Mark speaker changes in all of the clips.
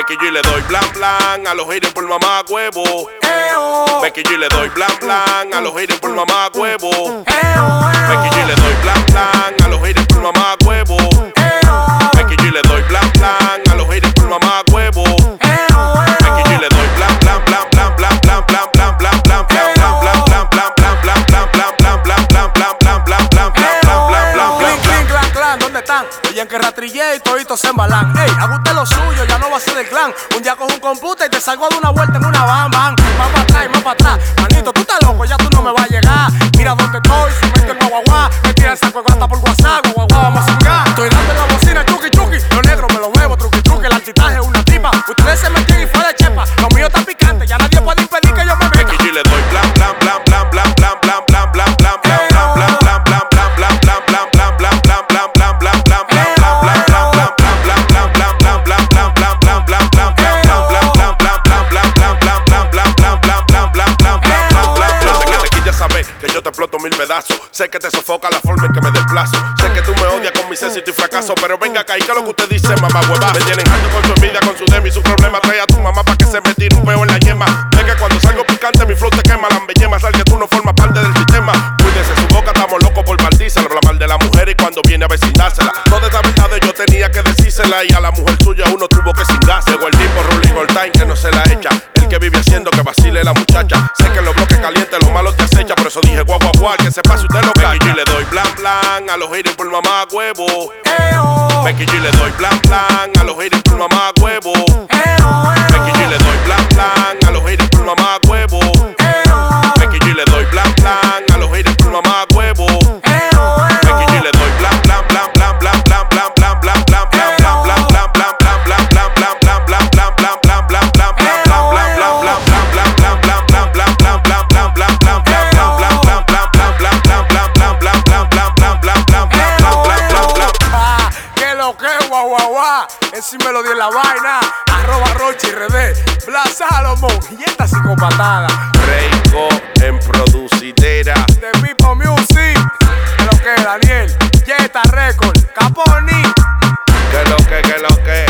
Speaker 1: Becky G le doy plan plan a los haters por mamá huevo. Becky G le doy plan plan a los haters por mamá huevo.
Speaker 2: se embalan. Ey, haga usted lo suyo, ya no va a ser el clan. Un día cojo un computer y te salgo de una vuelta en una van. Más para atrás más para atrás.
Speaker 1: Sé que te sofoca la forma en que me desplazo. Sé que tú me odias con mi éxito y fracaso. Pero venga acá y que lo que usted dice, mamá hueva. Me tienen alto con su envidia, con su demi su problema. Trae a tu mamá para que se me tire un peo en la yema. Es que cuando salgo picante, mi flow te quema. Las bellemas, al que tú no formas parte del sistema. Cuídese su boca, estamos locos por maldírsela. Habla mal de la mujer y cuando viene a vecindársela. Toda esta verdad yo tenía que decírsela. Y a la mujer suya uno tuvo que cingarse. Llegó el tipo rolling all time que no se la echa. El que vive haciendo que vacile la muchacha. Sé que lo bloquea por eso dije guau, guau, guau, que se pase usted lo que Becky G le doy plan, plan, a los haters por mamá huevo. Becky G le doy plan, plan, a los haters por mamá huevo.
Speaker 2: Guau. Encima lo di en la vaina. Arroba Rochi RD. Bla Salomón. Y esta psicopatada.
Speaker 1: Reiko en producidera.
Speaker 2: De Pipo Music. Que lo que, Daniel. Jetta Record. Caponi.
Speaker 1: Que lo que, que lo que.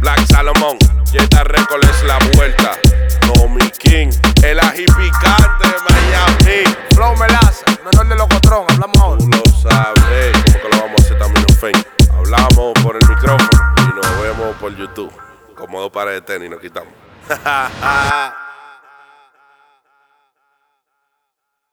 Speaker 1: Black Salomón. Jetta Record es la vuelta. Tommy King. El ají picante pares de tenis nos quitamos.